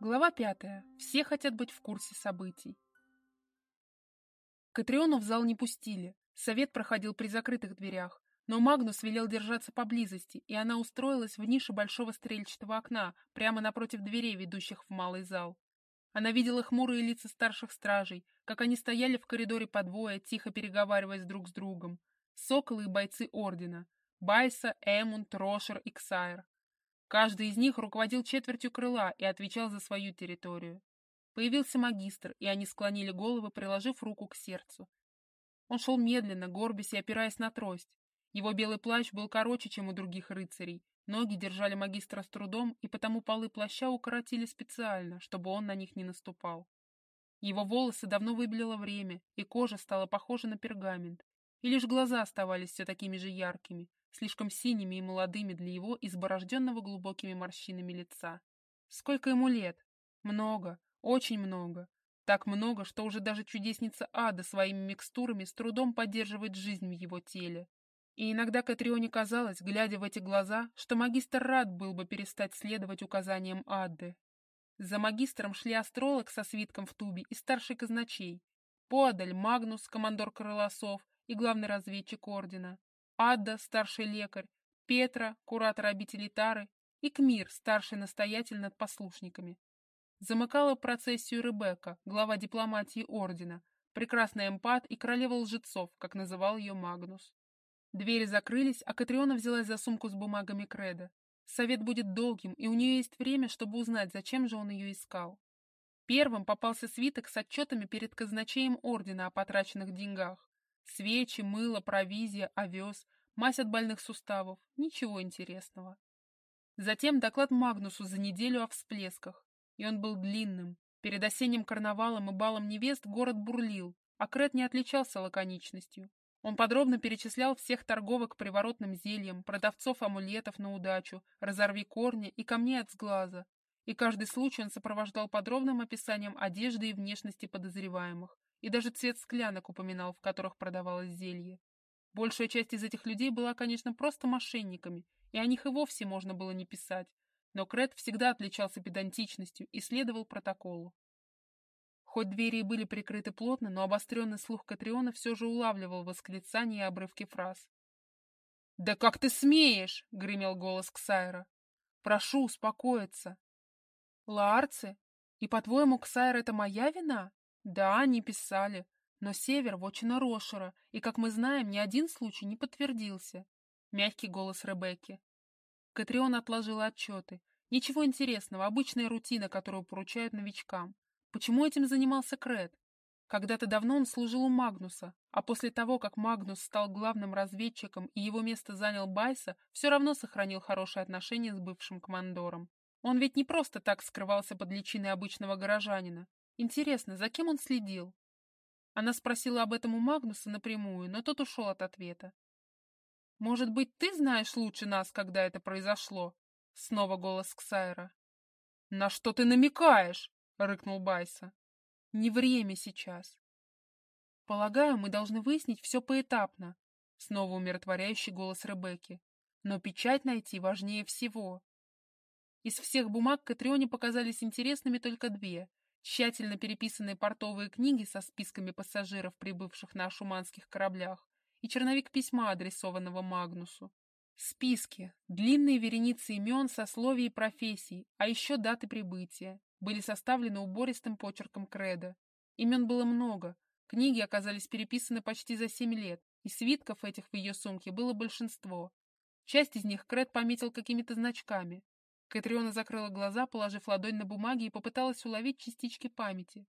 Глава пятая. Все хотят быть в курсе событий. Катриону в зал не пустили. Совет проходил при закрытых дверях, но Магнус велел держаться поблизости, и она устроилась в нише большого стрельчатого окна, прямо напротив дверей, ведущих в малый зал. Она видела хмурые лица старших стражей, как они стояли в коридоре по двое, тихо переговариваясь друг с другом. Соколы и бойцы Ордена. Байса, Эмунд, Рошер и Ксайр. Каждый из них руководил четвертью крыла и отвечал за свою территорию. Появился магистр, и они склонили головы, приложив руку к сердцу. Он шел медленно, горбясь и опираясь на трость. Его белый плащ был короче, чем у других рыцарей. Ноги держали магистра с трудом, и потому полы плаща укоротили специально, чтобы он на них не наступал. Его волосы давно выбелило время, и кожа стала похожа на пергамент, и лишь глаза оставались все такими же яркими, слишком синими и молодыми для его изборожденного глубокими морщинами лица. Сколько ему лет? Много, очень много. Так много, что уже даже чудесница Ада своими микстурами с трудом поддерживает жизнь в его теле. И иногда Катрионе казалось, глядя в эти глаза, что магистр рад был бы перестать следовать указаниям Адды. За магистром шли астролог со свитком в тубе и старший казначей. Поодаль Магнус, командор Крылосов и главный разведчик ордена. Адда, старший лекарь, Петра, куратор обители Тары и Кмир, старший настоятель над послушниками. Замыкала процессию Ребекка, глава дипломатии ордена, прекрасный эмпат и королева лжецов, как называл ее Магнус. Двери закрылись, а Катриона взялась за сумку с бумагами Креда. Совет будет долгим, и у нее есть время, чтобы узнать, зачем же он ее искал. Первым попался свиток с отчетами перед казначеем ордена о потраченных деньгах. Свечи, мыло, провизия, овес, мазь от больных суставов. Ничего интересного. Затем доклад Магнусу за неделю о всплесках. И он был длинным. Перед осенним карнавалом и балом невест город бурлил, а Крет не отличался лаконичностью. Он подробно перечислял всех торговок приворотным зельем, продавцов амулетов на удачу, разорви корни и камней от сглаза. И каждый случай он сопровождал подробным описанием одежды и внешности подозреваемых, и даже цвет склянок упоминал, в которых продавалось зелье. Большая часть из этих людей была, конечно, просто мошенниками, и о них и вовсе можно было не писать, но Крет всегда отличался педантичностью и следовал протоколу. Хоть двери и были прикрыты плотно, но обостренный слух Катриона все же улавливал восклицания и обрывки фраз. «Да как ты смеешь!» — гремел голос Ксайра. «Прошу успокоиться». «Лаарцы? И, по-твоему, Ксайр — это моя вина?» Да, они писали, но север — вотчина Рошера, и, как мы знаем, ни один случай не подтвердился. Мягкий голос Ребекки. Катрион отложила отчеты. Ничего интересного, обычная рутина, которую поручают новичкам. Почему этим занимался Крет? Когда-то давно он служил у Магнуса, а после того, как Магнус стал главным разведчиком и его место занял Байса, все равно сохранил хорошие отношения с бывшим командором. Он ведь не просто так скрывался под личиной обычного горожанина. Интересно, за кем он следил? Она спросила об этом у Магнуса напрямую, но тот ушел от ответа. «Может быть, ты знаешь лучше нас, когда это произошло?» Снова голос Ксайра. «На что ты намекаешь?» — рыкнул Байса. «Не время сейчас. Полагаю, мы должны выяснить все поэтапно», — снова умиротворяющий голос Ребекки. «Но печать найти важнее всего». Из всех бумаг Катрионе показались интересными только две тщательно переписанные портовые книги со списками пассажиров, прибывших на шуманских кораблях, и черновик письма, адресованного Магнусу. Списки, длинные вереницы имен, сословий и профессий, а еще даты прибытия, были составлены убористым почерком Креда. Имен было много, книги оказались переписаны почти за семь лет, и свитков этих в ее сумке было большинство. Часть из них Кред пометил какими-то значками, Катриона закрыла глаза, положив ладонь на бумаги и попыталась уловить частички памяти.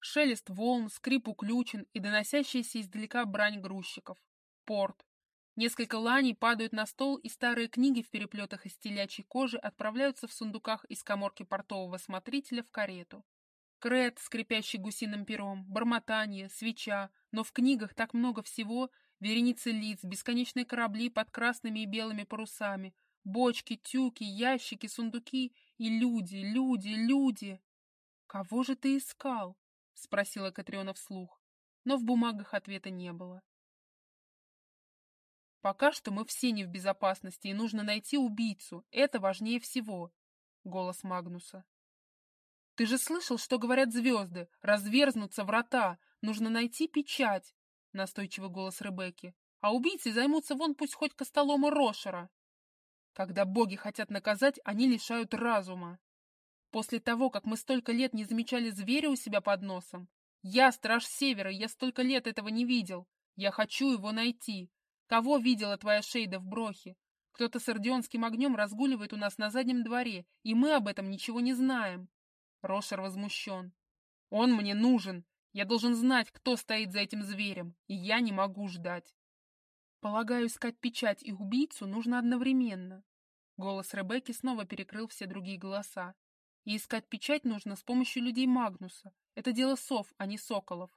Шелест волн, скрип уключен и доносящаяся издалека брань грузчиков. Порт. Несколько ланей падают на стол, и старые книги в переплетах из телячьей кожи отправляются в сундуках из коморки портового смотрителя в карету. Крет, скрипящий гусиным пером, бормотание, свеча, но в книгах так много всего, вереницы лиц, бесконечные корабли под красными и белыми парусами, Бочки, тюки, ящики, сундуки и люди, люди, люди. «Кого же ты искал?» — спросила Катриона вслух, но в бумагах ответа не было. «Пока что мы все не в безопасности, и нужно найти убийцу. Это важнее всего», — голос Магнуса. Ты же слышал, что говорят звезды? Разверзнутся врата. Нужно найти печать. Настойчивый голос Ребекки. А убийцы займутся вон пусть хоть Костолома Рошера. Когда боги хотят наказать, они лишают разума. После того, как мы столько лет не замечали зверя у себя под носом, я страж Севера, я столько лет этого не видел. Я хочу его найти. Кого видела твоя Шейда в Брохе? Кто-то с ордионским огнем разгуливает у нас на заднем дворе, и мы об этом ничего не знаем. Рошер возмущен. Он мне нужен. Я должен знать, кто стоит за этим зверем, и я не могу ждать. Полагаю, искать печать и убийцу нужно одновременно. Голос Ребекки снова перекрыл все другие голоса. И искать печать нужно с помощью людей Магнуса. Это дело сов, а не соколов.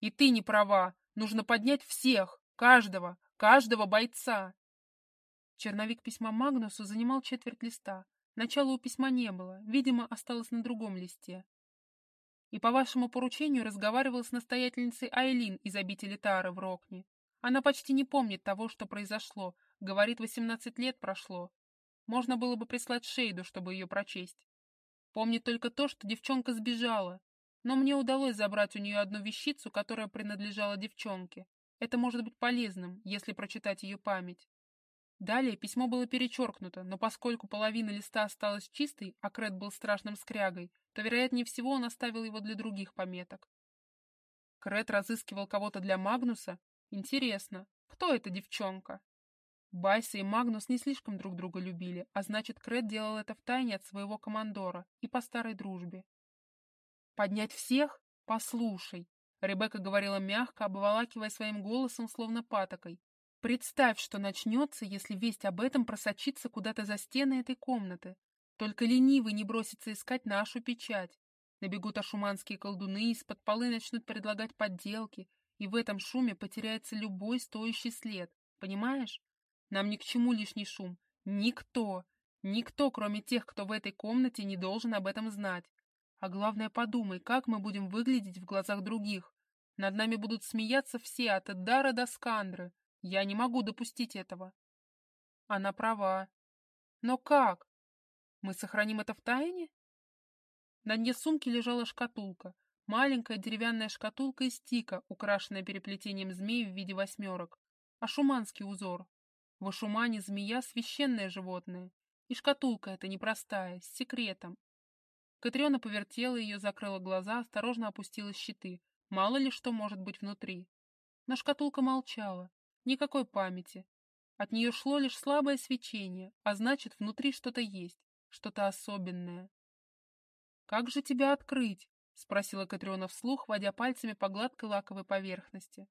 И ты не права. Нужно поднять всех, каждого, каждого бойца. Черновик письма Магнусу занимал четверть листа. Начала у письма не было, видимо, осталось на другом листе. И по вашему поручению разговаривал с настоятельницей Айлин из обители Тары в Рокне. Она почти не помнит того, что произошло. Говорит, 18 лет прошло. Можно было бы прислать Шейду, чтобы ее прочесть. Помнит только то, что девчонка сбежала. Но мне удалось забрать у нее одну вещицу, которая принадлежала девчонке. Это может быть полезным, если прочитать ее память. Далее письмо было перечеркнуто, но поскольку половина листа осталась чистой, а Крет был страшным скрягой, то, вероятнее всего, он оставил его для других пометок. Крет разыскивал кого-то для Магнуса Интересно, кто эта девчонка? Байса и Магнус не слишком друг друга любили, а значит, Крет делал это втайне от своего командора и по старой дружбе. «Поднять всех? Послушай!» Ребекка говорила мягко, обволакивая своим голосом, словно патокой. «Представь, что начнется, если весть об этом просочится куда-то за стены этой комнаты. Только ленивый не бросится искать нашу печать. Набегут ашуманские колдуны, из-под полы начнут предлагать подделки, и в этом шуме потеряется любой стоящий след, понимаешь? Нам ни к чему лишний шум. Никто, никто, кроме тех, кто в этой комнате, не должен об этом знать. А главное, подумай, как мы будем выглядеть в глазах других. Над нами будут смеяться все, от Эддара до Скандры. Я не могу допустить этого. Она права. Но как? Мы сохраним это в тайне? На дне сумки лежала шкатулка, Маленькая деревянная шкатулка из тика, украшенная переплетением змей в виде восьмерок. Ашуманский узор. В Ашумане змея — священное животное. И шкатулка эта непростая, с секретом. Катриона повертела ее, закрыла глаза, осторожно опустила щиты. Мало ли что может быть внутри. Но шкатулка молчала. Никакой памяти. От нее шло лишь слабое свечение, а значит, внутри что-то есть, что-то особенное. «Как же тебя открыть?» — спросила Катриона вслух, водя пальцами по гладкой лаковой поверхности.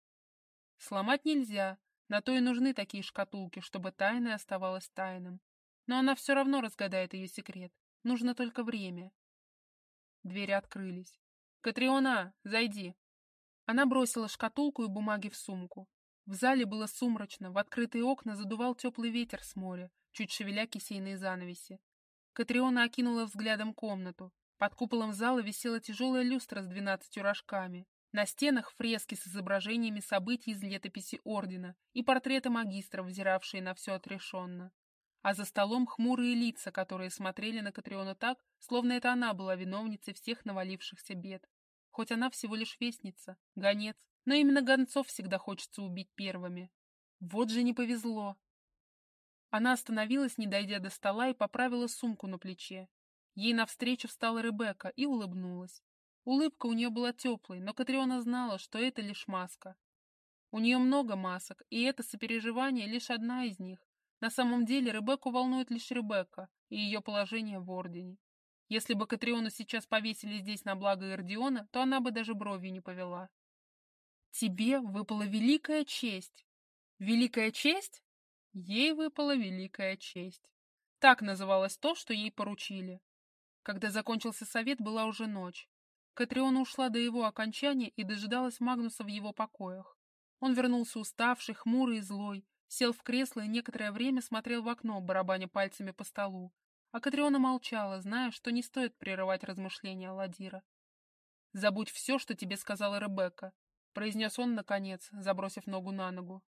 «Сломать нельзя, на то и нужны такие шкатулки, чтобы тайное оставалось тайным. Но она все равно разгадает ее секрет. Нужно только время». Двери открылись. «Катриона, зайди!» Она бросила шкатулку и бумаги в сумку. В зале было сумрачно, в открытые окна задувал теплый ветер с моря, чуть шевеля кисейные занавеси. Катриона окинула взглядом комнату. Под куполом зала висела тяжелая люстра с двенадцатью рожками. На стенах фрески с изображениями событий из летописи Ордена и портреты магистров, взиравшие на все отрешенно. А за столом хмурые лица, которые смотрели на Катриона так, словно это она была виновницей всех навалившихся бед. Хоть она всего лишь вестница, гонец, но именно гонцов всегда хочется убить первыми. Вот же не повезло. Она остановилась, не дойдя до стола, и поправила сумку на плече. Ей навстречу встала Ребекка и улыбнулась. Улыбка у нее была теплой, но Катриона знала, что это лишь маска. У нее много масок, и это сопереживание лишь одна из них. На самом деле Ребекку волнует лишь Ребекка и ее положение в Ордене. Если бы Катриону сейчас повесили здесь на благо Эрдиона, то она бы даже бровью не повела. Тебе выпала великая честь. Великая честь? Ей выпала великая честь. Так называлось то, что ей поручили. Когда закончился совет, была уже ночь. Катриона ушла до его окончания и дожидалась Магнуса в его покоях. Он вернулся уставший, хмурый и злой, сел в кресло и некоторое время смотрел в окно, барабаня пальцами по столу. А Катриона молчала, зная, что не стоит прерывать размышления Ладира. «Забудь все, что тебе сказала Ребекка», — произнес он, наконец, забросив ногу на ногу.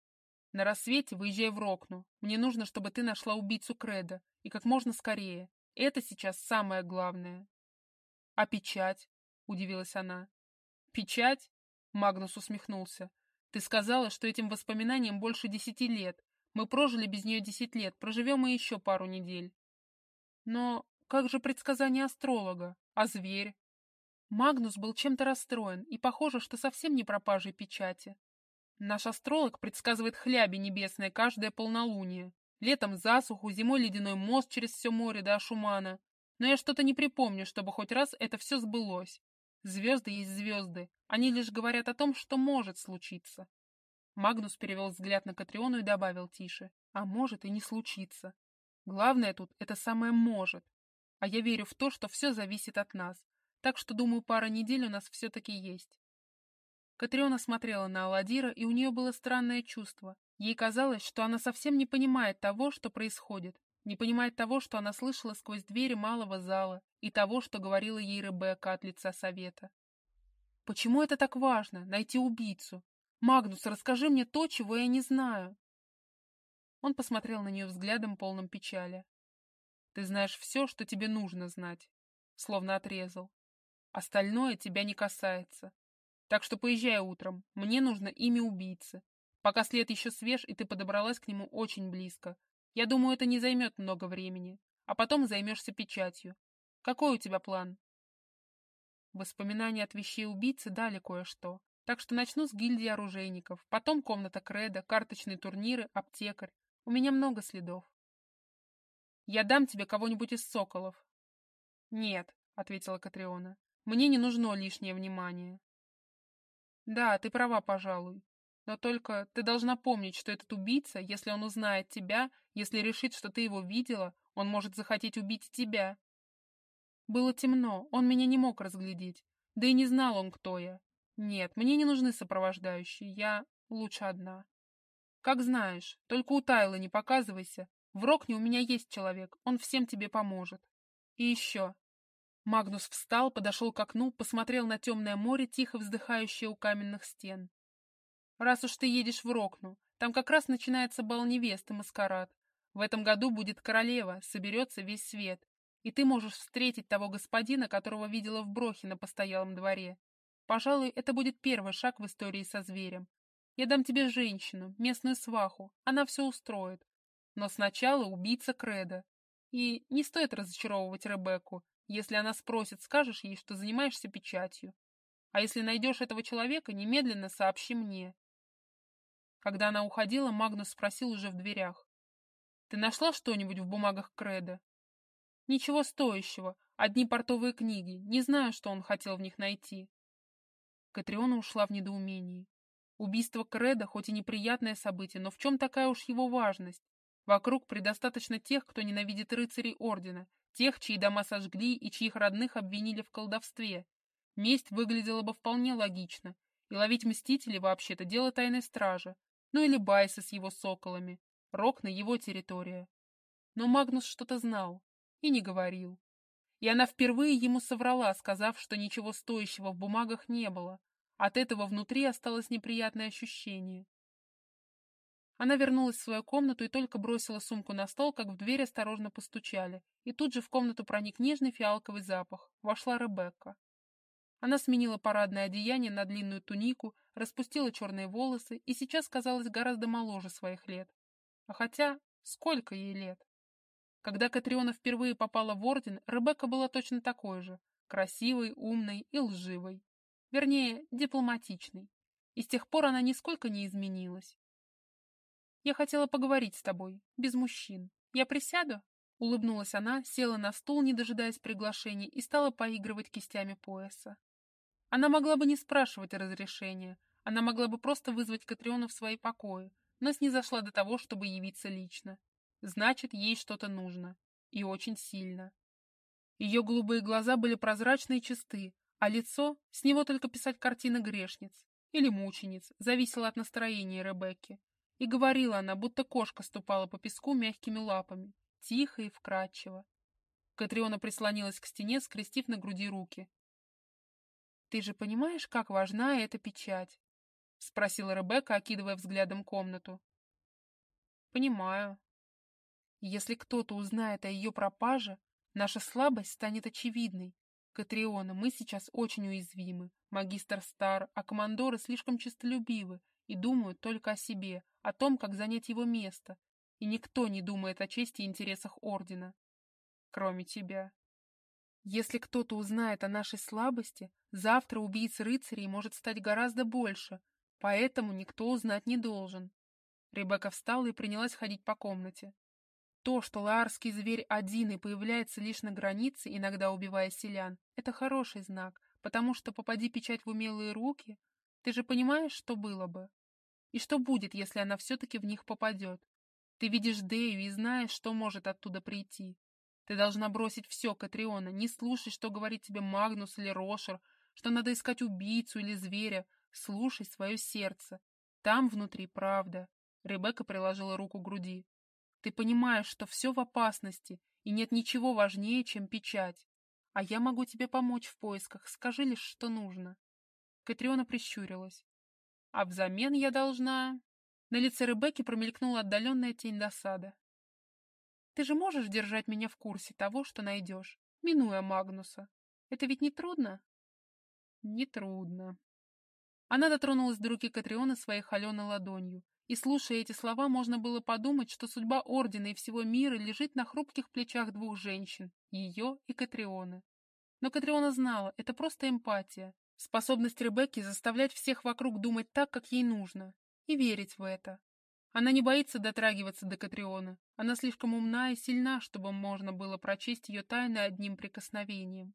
«На рассвете выезжай в Рокну. Мне нужно, чтобы ты нашла убийцу Креда, и как можно скорее. Это сейчас самое главное. «А печать?» — удивилась она. «Печать?» — Магнус усмехнулся. «Ты сказала, что этим воспоминаниям больше десяти лет. Мы прожили без нее десять лет, проживем и еще пару недель». «Но как же предсказание астролога? А зверь?» Магнус был чем-то расстроен, и похоже, что совсем не пропажей печати. Наш астролог предсказывает хляби небесные каждое полнолуние. Летом засуху, зимой ледяной мост через все море до Ашумана. Но я что-то не припомню, чтобы хоть раз это все сбылось. Звезды есть звезды, они лишь говорят о том, что может случиться. Магнус перевел взгляд на Катриону и добавил тише. А может и не случиться. Главное тут — это самое «может». А я верю в то, что все зависит от нас. Так что, думаю, пара недель у нас все-таки есть. Катриона смотрела на Аладдира, и у нее было странное чувство. Ей казалось, что она совсем не понимает того, что происходит, не понимает того, что она слышала сквозь двери малого зала, и того, что говорила ей Ребекка от лица совета. «Почему это так важно — найти убийцу? Магнус, расскажи мне то, чего я не знаю». Он посмотрел на нее взглядом, полным печали. «Ты знаешь все, что тебе нужно знать», — словно отрезал. «Остальное тебя не касается. Так что поезжай утром. Мне нужно имя убийцы. Пока след еще свеж, и ты подобралась к нему очень близко. Я думаю, это не займет много времени. А потом займешься печатью. Какой у тебя план?» Воспоминания от вещей убийцы дали кое-что. Так что начну с гильдии оружейников, потом комната Креда, карточные турниры, аптекарь. У меня много следов. Я дам тебе кого-нибудь из соколов. Нет, ответила Катриона. Мне не нужно лишнее внимание. Да, ты права, пожалуй. Но только ты должна помнить, что этот убийца, если он узнает тебя, если решит, что ты его видела, он может захотеть убить тебя. Было темно, он меня не мог разглядеть. Да и не знал он, кто я. Нет, мне не нужны сопровождающие, я лучше одна. Как знаешь, только у Тайла не показывайся. В Рокне у меня есть человек, он всем тебе поможет. И еще. Магнус встал, подошел к окну, посмотрел на темное море, тихо вздыхающее у каменных стен. Раз уж ты едешь в Рокну, там как раз начинается бал невесты, маскарад. В этом году будет королева, соберется весь свет и ты можешь встретить того господина, которого видела в Брохе на постоялом дворе. Пожалуй, это будет первый шаг в истории со зверем. Я дам тебе женщину, местную сваху, она все устроит. Но сначала убийца Креда. И не стоит разочаровывать Ребекку. Если она спросит, скажешь ей, что занимаешься печатью. А если найдешь этого человека, немедленно сообщи мне. Когда она уходила, Магнус спросил уже в дверях. «Ты нашла что-нибудь в бумагах Креда?» Ничего стоящего, одни портовые книги, не знаю, что он хотел в них найти. Катриона ушла в недоумении. Убийство Креда хоть и неприятное событие, но в чем такая уж его важность? Вокруг предостаточно тех, кто ненавидит рыцарей Ордена, тех, чьи дома сожгли и чьих родных обвинили в колдовстве. Месть выглядела бы вполне логично, и ловить мстителей вообще-то дело тайной стражи, ну или Байса с его соколами, Рок на его территория. Но Магнус что-то знал, и не говорил. И она впервые ему соврала, сказав, что ничего стоящего в бумагах не было. От этого внутри осталось неприятное ощущение. Она вернулась в свою комнату и только бросила сумку на стол, как в дверь осторожно постучали, и тут же в комнату проник нежный фиалковый запах. Вошла Ребекка. Она сменила парадное одеяние на длинную тунику, распустила черные волосы и сейчас казалась гораздо моложе своих лет. А хотя, сколько ей лет? Когда Катриона впервые попала в Орден, Ребекка была точно такой же, красивой, умной и лживой. Вернее, дипломатичной. И с тех пор она нисколько не изменилась. «Я хотела поговорить с тобой, без мужчин. Я присяду?» Улыбнулась она, села на стул, не дожидаясь приглашения, и стала поигрывать кистями пояса. Она могла бы не спрашивать разрешения, она могла бы просто вызвать Катриону в свои покои, но снизошла до того, чтобы явиться лично. Значит, ей что-то нужно. И очень сильно. Ее голубые глаза были прозрачны и чисты, а лицо, с него только писать картины грешниц или мучениц, зависело от настроения Ребекки. И говорила она, будто кошка ступала по песку мягкими лапами, тихо и вкрадчиво. Катриона прислонилась к стене, скрестив на груди руки. «Ты же понимаешь, как важна эта печать?» — спросила Ребекка, окидывая взглядом комнату. «Понимаю», если кто-то узнает о ее пропаже, наша слабость станет очевидной. Катриона, мы сейчас очень уязвимы. Магистр стар, а командоры слишком честолюбивы и думают только о себе, о том, как занять его место. И никто не думает о чести и интересах Ордена. Кроме тебя. Если кто-то узнает о нашей слабости, завтра убийц рыцарей может стать гораздо больше, поэтому никто узнать не должен. Ребекка встала и принялась ходить по комнате. То, что лаарский зверь один и появляется лишь на границе, иногда убивая селян, это хороший знак, потому что попади печать в умелые руки, ты же понимаешь, что было бы? И что будет, если она все-таки в них попадет? Ты видишь Дею и знаешь, что может оттуда прийти. Ты должна бросить все, Катриона, не слушай, что говорит тебе Магнус или Рошер, что надо искать убийцу или зверя. Слушай свое сердце. Там внутри правда. Ребекка приложила руку к груди. Ты понимаешь, что все в опасности, и нет ничего важнее, чем печать. А я могу тебе помочь в поисках, скажи лишь, что нужно. Катриона прищурилась. А взамен я должна... На лице Ребекки промелькнула отдаленная тень досады. Ты же можешь держать меня в курсе того, что найдешь, минуя Магнуса. Это ведь не трудно? Не трудно. Она дотронулась до руки Катриона своей холеной ладонью, и, слушая эти слова, можно было подумать, что судьба Ордена и всего мира лежит на хрупких плечах двух женщин, ее и Катрионы. Но Катриона знала, это просто эмпатия, способность Ребекки заставлять всех вокруг думать так, как ей нужно, и верить в это. Она не боится дотрагиваться до Катрионы, она слишком умна и сильна, чтобы можно было прочесть ее тайны одним прикосновением.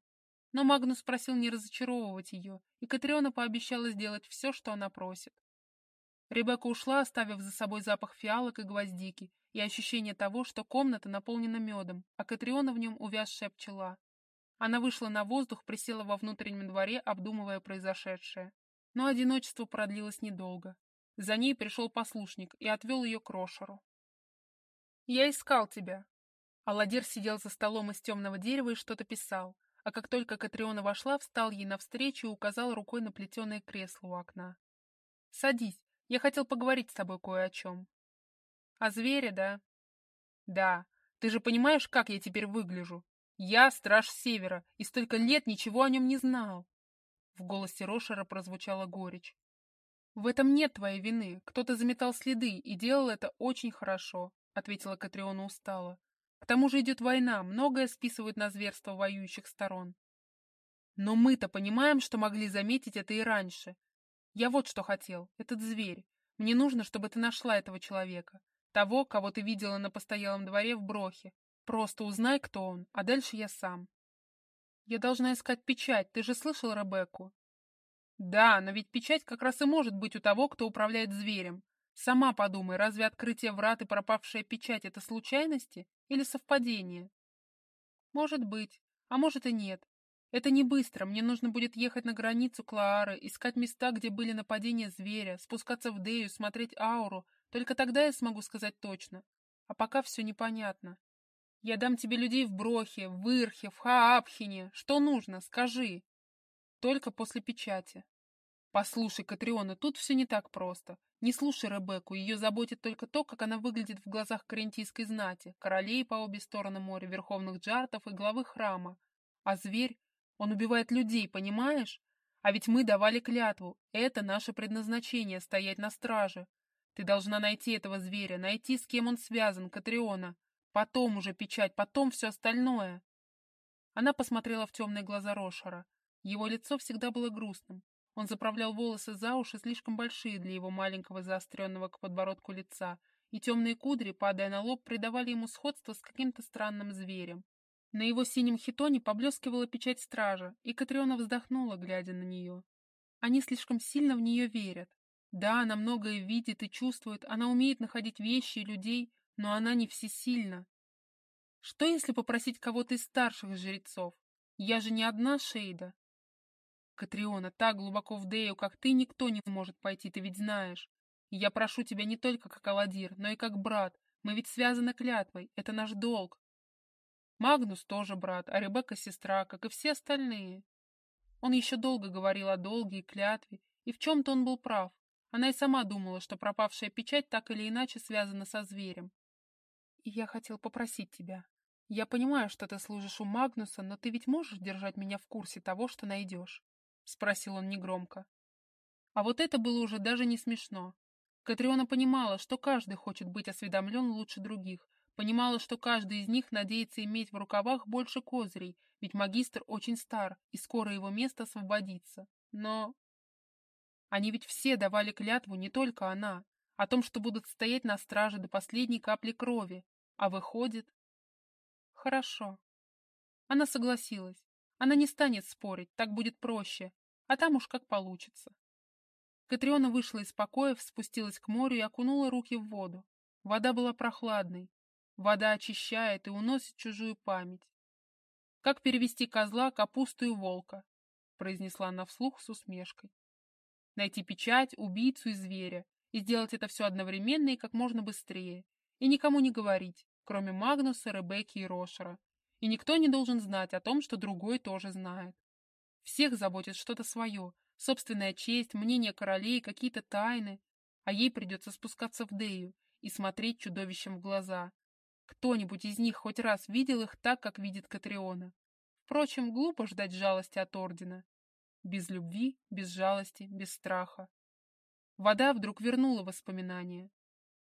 Но Магнус просил не разочаровывать ее, и Катриона пообещала сделать все, что она просит. Ребекка ушла, оставив за собой запах фиалок и гвоздики и ощущение того, что комната наполнена медом, а Катриона в нем увязшая пчела. Она вышла на воздух, присела во внутреннем дворе, обдумывая произошедшее. Но одиночество продлилось недолго. За ней пришел послушник и отвел ее к Рошеру. «Я искал тебя». Аладир сидел за столом из темного дерева и что-то писал, а как только Катриона вошла, встал ей навстречу и указал рукой на плетеное кресло у окна. «Садись, я хотел поговорить с тобой кое о чем. О звере, да? Да. Ты же понимаешь, как я теперь выгляжу? Я страж Севера, и столько лет ничего о нем не знал. В голосе Рошера прозвучала горечь. В этом нет твоей вины. Кто-то заметал следы и делал это очень хорошо, ответила Катриона устало. К тому же идет война, многое списывают на зверство воюющих сторон. Но мы-то понимаем, что могли заметить это и раньше. Я вот что хотел, этот зверь. Мне нужно, чтобы ты нашла этого человека. Того, кого ты видела на постоялом дворе в Брохе. Просто узнай, кто он, а дальше я сам. Я должна искать печать, ты же слышал Ребекку? Да, но ведь печать как раз и может быть у того, кто управляет зверем. Сама подумай, разве открытие врат и пропавшая печать — это случайности или совпадение? Может быть, а может и нет. Это не быстро, мне нужно будет ехать на границу Клаары, искать места, где были нападения зверя, спускаться в Дею, смотреть ауру. Только тогда я смогу сказать точно. А пока все непонятно. Я дам тебе людей в Брохе, в Ирхе, в Хаапхине. Что нужно, скажи. Только после печати. Послушай, Катриона, тут все не так просто. Не слушай Ребекку, ее заботит только то, как она выглядит в глазах карентийской знати, королей по обе стороны моря, верховных джартов и главы храма. А зверь он убивает людей, понимаешь? А ведь мы давали клятву. Это наше предназначение — стоять на страже. Ты должна найти этого зверя, найти, с кем он связан, Катриона. Потом уже печать, потом все остальное. Она посмотрела в темные глаза Рошера. Его лицо всегда было грустным. Он заправлял волосы за уши, слишком большие для его маленького заостренного к подбородку лица, и темные кудри, падая на лоб, придавали ему сходство с каким-то странным зверем. На его синем хитоне поблескивала печать стража, и Катриона вздохнула, глядя на нее. Они слишком сильно в нее верят. Да, она многое видит и чувствует, она умеет находить вещи и людей, но она не всесильна. Что, если попросить кого-то из старших жрецов? Я же не одна Шейда. Катриона, так глубоко в Дею, как ты, никто не может пойти, ты ведь знаешь. Я прошу тебя не только как Аладир, но и как брат. Мы ведь связаны клятвой, это наш долг. Магнус тоже брат, а Ребекка сестра, как и все остальные. Он еще долго говорил о долге и клятве, и в чем-то он был прав. Она и сама думала, что пропавшая печать так или иначе связана со зверем. И я хотел попросить тебя. Я понимаю, что ты служишь у Магнуса, но ты ведь можешь держать меня в курсе того, что найдешь? Спросил он негромко. А вот это было уже даже не смешно. Катриона понимала, что каждый хочет быть осведомлен лучше других, понимала, что каждый из них надеется иметь в рукавах больше козырей, ведь магистр очень стар, и скоро его место освободится. Но... Они ведь все давали клятву, не только она, о том, что будут стоять на страже до последней капли крови, а выходит... Хорошо. Она согласилась. Она не станет спорить, так будет проще, а там уж как получится. Катриона вышла из покоев, спустилась к морю и окунула руки в воду. Вода была прохладной. Вода очищает и уносит чужую память. «Как перевести козла, капусту и волка?» — произнесла она вслух с усмешкой. «Найти печать, убийцу и зверя, и сделать это все одновременно и как можно быстрее, и никому не говорить, кроме Магнуса, Ребекки и Рошера. И никто не должен знать о том, что другой тоже знает. Всех заботит что-то свое, собственная честь, мнение королей, какие-то тайны. А ей придется спускаться в Дею и смотреть чудовищем в глаза. Кто-нибудь из них хоть раз видел их так, как видит Катриона. Впрочем, глупо ждать жалости от Ордена. Без любви, без жалости, без страха. Вода вдруг вернула воспоминания.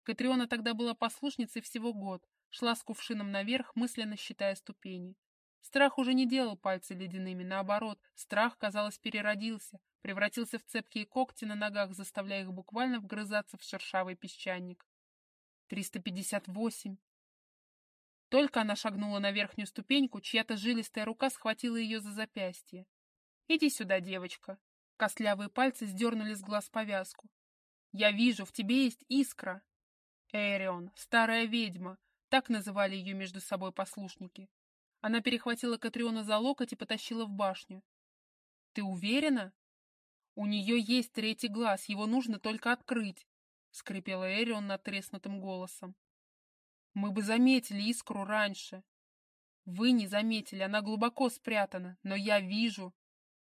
Катриона тогда была послушницей всего год, шла с кувшином наверх, мысленно считая ступени. Страх уже не делал пальцы ледяными, наоборот, страх, казалось, переродился, превратился в цепкие когти на ногах, заставляя их буквально вгрызаться в шершавый песчаник. Триста пятьдесят восемь. Только она шагнула на верхнюю ступеньку, чья-то жилистая рука схватила ее за запястье. «Иди сюда, девочка!» Костлявые пальцы сдернули с глаз повязку. «Я вижу, в тебе есть искра!» Эрион, старая ведьма, так называли ее между собой послушники. Она перехватила Катриона за локоть и потащила в башню. «Ты уверена?» «У нее есть третий глаз, его нужно только открыть», — скрипела Эрион натреснутым голосом. «Мы бы заметили искру раньше». «Вы не заметили, она глубоко спрятана, но я вижу».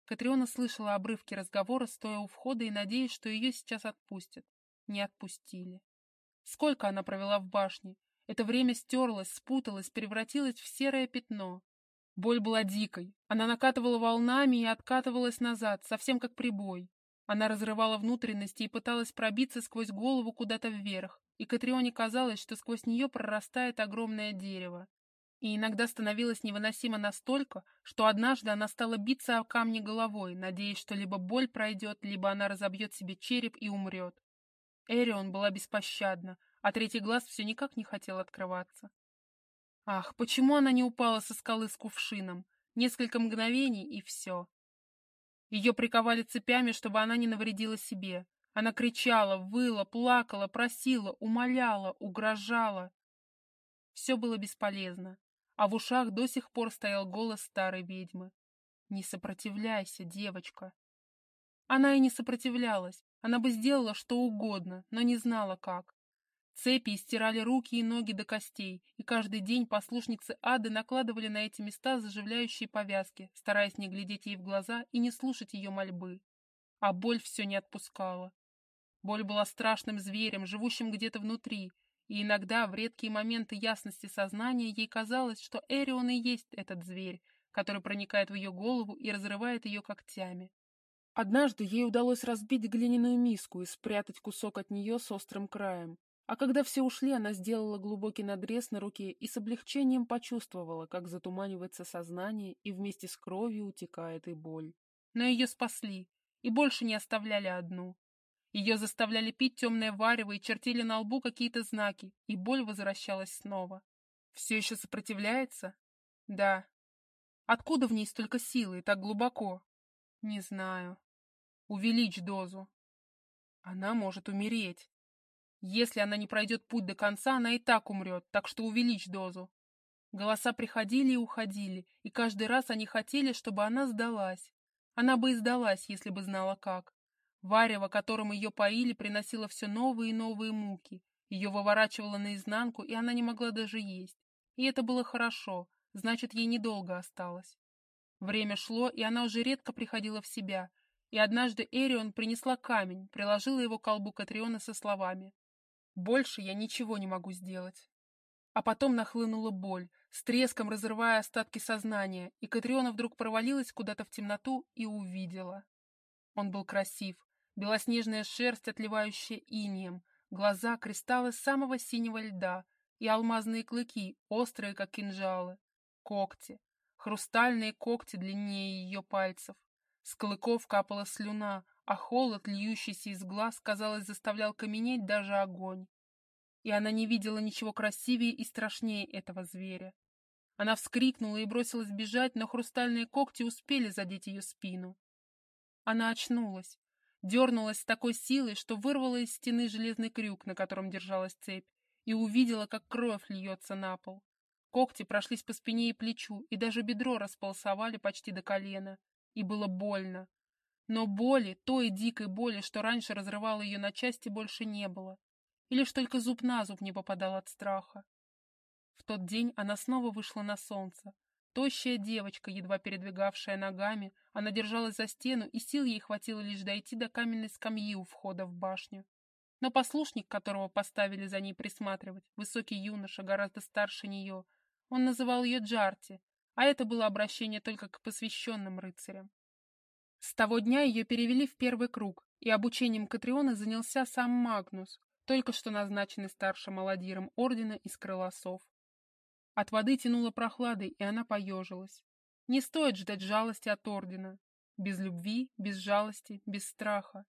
Катриона слышала обрывки разговора, стоя у входа и надеясь, что ее сейчас отпустят. Не отпустили. Сколько она провела в башне? Это время стерлось, спуталось, превратилось в серое пятно. Боль была дикой. Она накатывала волнами и откатывалась назад, совсем как прибой. Она разрывала внутренности и пыталась пробиться сквозь голову куда-то вверх, и Катрионе казалось, что сквозь нее прорастает огромное дерево. И иногда становилось невыносимо настолько, что однажды она стала биться о камни головой, надеясь, что либо боль пройдет, либо она разобьет себе череп и умрет. Эрион была беспощадна, а третий глаз все никак не хотел открываться. Ах, почему она не упала со скалы с кувшином? Несколько мгновений, и все. Ее приковали цепями, чтобы она не навредила себе. Она кричала, выла, плакала, просила, умоляла, угрожала. Все было бесполезно, а в ушах до сих пор стоял голос старой ведьмы. «Не сопротивляйся, девочка». Она и не сопротивлялась, она бы сделала что угодно, но не знала как. Цепи стирали руки и ноги до костей, и каждый день послушницы ады накладывали на эти места заживляющие повязки, стараясь не глядеть ей в глаза и не слушать ее мольбы. А боль все не отпускала. Боль была страшным зверем, живущим где-то внутри, и иногда в редкие моменты ясности сознания ей казалось, что Эрион и есть этот зверь, который проникает в ее голову и разрывает ее когтями. Однажды ей удалось разбить глиняную миску и спрятать кусок от нее с острым краем. А когда все ушли, она сделала глубокий надрез на руке и с облегчением почувствовала, как затуманивается сознание и вместе с кровью утекает и боль. Но ее спасли и больше не оставляли одну. Ее заставляли пить темное варево и чертили на лбу какие-то знаки, и боль возвращалась снова. Все еще сопротивляется? Да. Откуда в ней столько силы и так глубоко? Не знаю. Увеличь дозу. Она может умереть. Если она не пройдет путь до конца, она и так умрет, так что увеличь дозу. Голоса приходили и уходили, и каждый раз они хотели, чтобы она сдалась. Она бы и сдалась, если бы знала как. Варево, которым ее поили, приносило все новые и новые муки. Ее выворачивало наизнанку, и она не могла даже есть. И это было хорошо, значит, ей недолго осталось. Время шло, и она уже редко приходила в себя, и однажды Эрион принесла камень, приложила его к колбу Катриона со словами больше я ничего не могу сделать. А потом нахлынула боль, с треском разрывая остатки сознания, и Катриона вдруг провалилась куда-то в темноту и увидела. Он был красив, белоснежная шерсть, отливающая инием, глаза — кристаллы самого синего льда и алмазные клыки, острые, как кинжалы, когти, хрустальные когти длиннее ее пальцев. С клыков капала слюна, а холод, льющийся из глаз, казалось, заставлял каменеть даже огонь. И она не видела ничего красивее и страшнее этого зверя. Она вскрикнула и бросилась бежать, но хрустальные когти успели задеть ее спину. Она очнулась, дернулась с такой силой, что вырвала из стены железный крюк, на котором держалась цепь, и увидела, как кровь льется на пол. Когти прошлись по спине и плечу, и даже бедро располосовали почти до колена. И было больно. Но боли, той дикой боли, что раньше разрывала ее на части, больше не было. И лишь только зуб на зуб не попадал от страха. В тот день она снова вышла на солнце, Тощая девочка, едва передвигавшая ногами, она держалась за стену, и сил ей хватило лишь дойти до каменной скамьи у входа в башню. Но послушник, которого поставили за ней присматривать, высокий юноша, гораздо старше нее, он называл ее Джарти, а это было обращение только к посвященным рыцарям. С того дня ее перевели в первый круг, и обучением Катриона занялся сам Магнус, только что назначенный старшим аладиром ордена из крылосов. От воды тянуло прохладой, и она поежилась. Не стоит ждать жалости от ордена. Без любви, без жалости, без страха.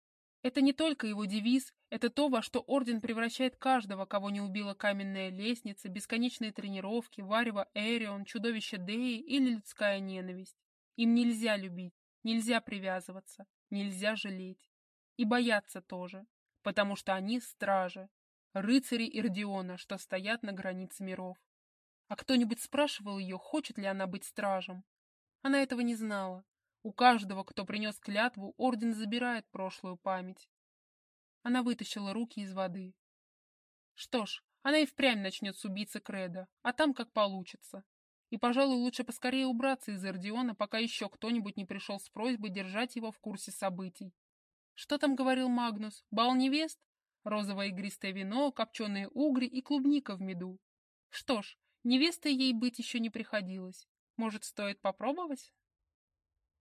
Это не только его девиз, это то, во что орден превращает каждого, кого не убила каменная лестница, бесконечные тренировки, варево Эрион, чудовище Деи или людская ненависть. Им нельзя любить, нельзя привязываться, нельзя жалеть. И бояться тоже, потому что они стражи, рыцари Ирдиона, что стоят на границе миров. А кто-нибудь спрашивал ее, хочет ли она быть стражем? Она этого не знала. У каждого, кто принес клятву, орден забирает прошлую память. Она вытащила руки из воды. Что ж, она и впрямь начнет с убийцы Креда, а там как получится. И, пожалуй, лучше поскорее убраться из Эрдиона, пока еще кто-нибудь не пришел с просьбой держать его в курсе событий. Что там говорил Магнус? Бал невест? Розовое игристое вино, копченые угри и клубника в меду. Что ж, Невестой ей быть еще не приходилось. Может, стоит попробовать?